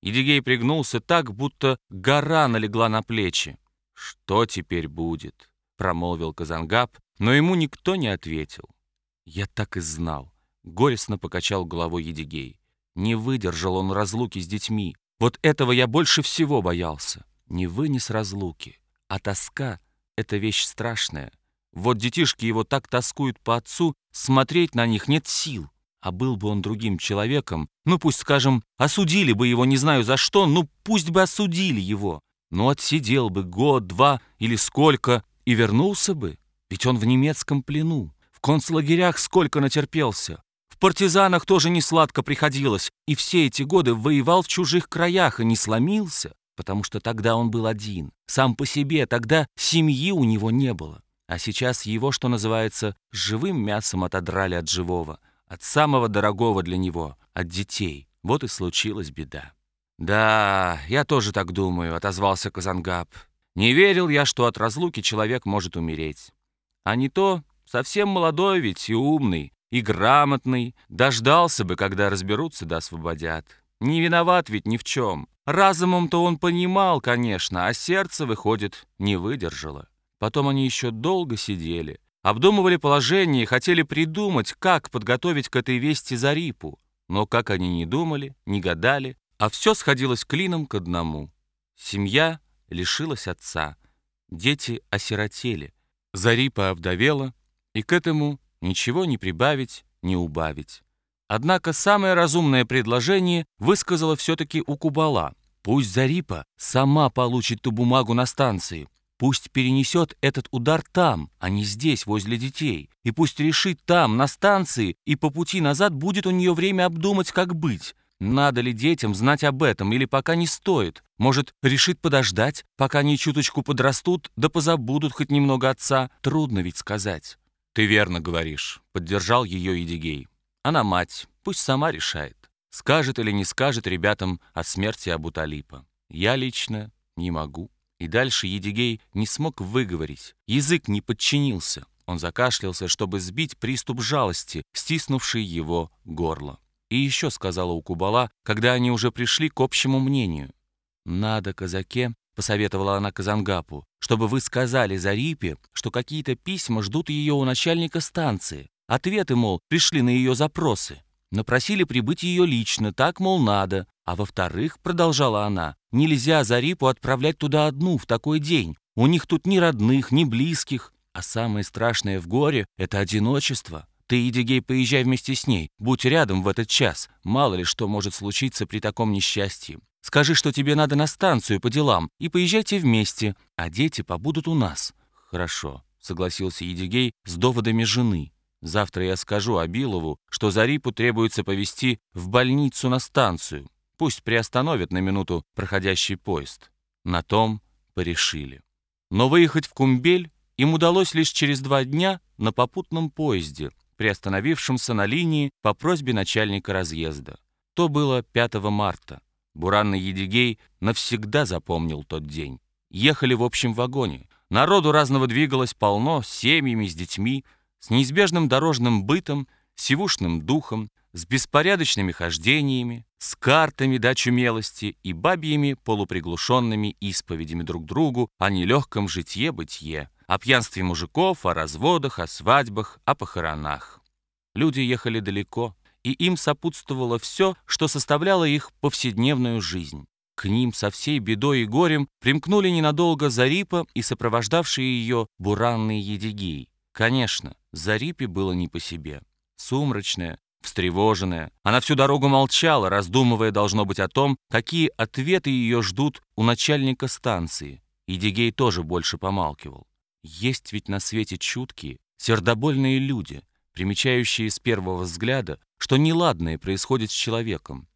Едигей пригнулся так, будто гора налегла на плечи. «Что теперь будет?» — промолвил Казангаб, но ему никто не ответил. «Я так и знал», — горестно покачал головой Едигей. Не выдержал он разлуки с детьми. Вот этого я больше всего боялся. Не вынес разлуки. А тоска — это вещь страшная. Вот детишки его так тоскуют по отцу, смотреть на них нет сил. А был бы он другим человеком, ну пусть, скажем, осудили бы его, не знаю за что, ну пусть бы осудили его. Ну отсидел бы год, два или сколько и вернулся бы. Ведь он в немецком плену. В концлагерях сколько натерпелся. В партизанах тоже не сладко приходилось. И все эти годы воевал в чужих краях и не сломился, потому что тогда он был один. Сам по себе, тогда семьи у него не было. А сейчас его, что называется, живым мясом отодрали от живого, от самого дорогого для него, от детей. Вот и случилась беда. «Да, я тоже так думаю», — отозвался Казангаб. «Не верил я, что от разлуки человек может умереть. А не то, совсем молодой ведь и умный, и грамотный, дождался бы, когда разберутся да освободят. Не виноват ведь ни в чем. Разумом-то он понимал, конечно, а сердце, выходит, не выдержало. Потом они еще долго сидели, обдумывали положение и хотели придумать, как подготовить к этой вести Зарипу. Но как они не думали, не гадали, а все сходилось клином к одному. Семья лишилась отца, дети осиротели, Зарипа овдовела, и к этому ничего не прибавить, не убавить. Однако самое разумное предложение высказала все-таки Укубала. Пусть Зарипа сама получит ту бумагу на станции, Пусть перенесет этот удар там, а не здесь, возле детей. И пусть решит там, на станции, и по пути назад будет у нее время обдумать, как быть. Надо ли детям знать об этом, или пока не стоит? Может, решит подождать, пока они чуточку подрастут, да позабудут хоть немного отца? Трудно ведь сказать. «Ты верно говоришь», — поддержал ее Идигей. «Она мать, пусть сама решает. Скажет или не скажет ребятам о смерти Абуталипа. Я лично не могу». И дальше Едигей не смог выговорить. Язык не подчинился. Он закашлялся, чтобы сбить приступ жалости, стиснувший его горло. И еще сказала Укубала, когда они уже пришли к общему мнению. «Надо, казаке», — посоветовала она Казангапу, «чтобы вы сказали Зарипе, что какие-то письма ждут ее у начальника станции. Ответы, мол, пришли на ее запросы. Напросили прибыть ее лично, так, мол, надо. А во-вторых, продолжала она, нельзя Зарипу отправлять туда одну в такой день. У них тут ни родных, ни близких. А самое страшное в горе — это одиночество. Ты, Идигей, поезжай вместе с ней, будь рядом в этот час. Мало ли что может случиться при таком несчастье. Скажи, что тебе надо на станцию по делам, и поезжайте вместе, а дети побудут у нас». «Хорошо», — согласился Едигей с доводами жены. «Завтра я скажу Абилову, что Зарипу требуется повезти в больницу на станцию. Пусть приостановит на минуту проходящий поезд. На том порешили. Но выехать в Кумбель им удалось лишь через два дня на попутном поезде, приостановившемся на линии по просьбе начальника разъезда. То было 5 марта. Буранный Едигей навсегда запомнил тот день. Ехали в общем вагоне. Народу разного двигалось полно, семьями, с детьми, с неизбежным дорожным бытом, сивушным духом, с беспорядочными хождениями, с картами до чумелости и бабьими полуприглушенными исповедями друг другу о нелегком житье-бытие, о пьянстве мужиков, о разводах, о свадьбах, о похоронах. Люди ехали далеко, и им сопутствовало все, что составляло их повседневную жизнь. К ним со всей бедой и горем примкнули ненадолго Зарипа и сопровождавшие ее буранные едигей. Конечно, Зарипе было не по себе. Сумрачная, встревоженная. Она всю дорогу молчала, раздумывая, должно быть, о том, какие ответы ее ждут у начальника станции. И Дигей тоже больше помалкивал. Есть ведь на свете чуткие, сердобольные люди, примечающие с первого взгляда, что неладное происходит с человеком,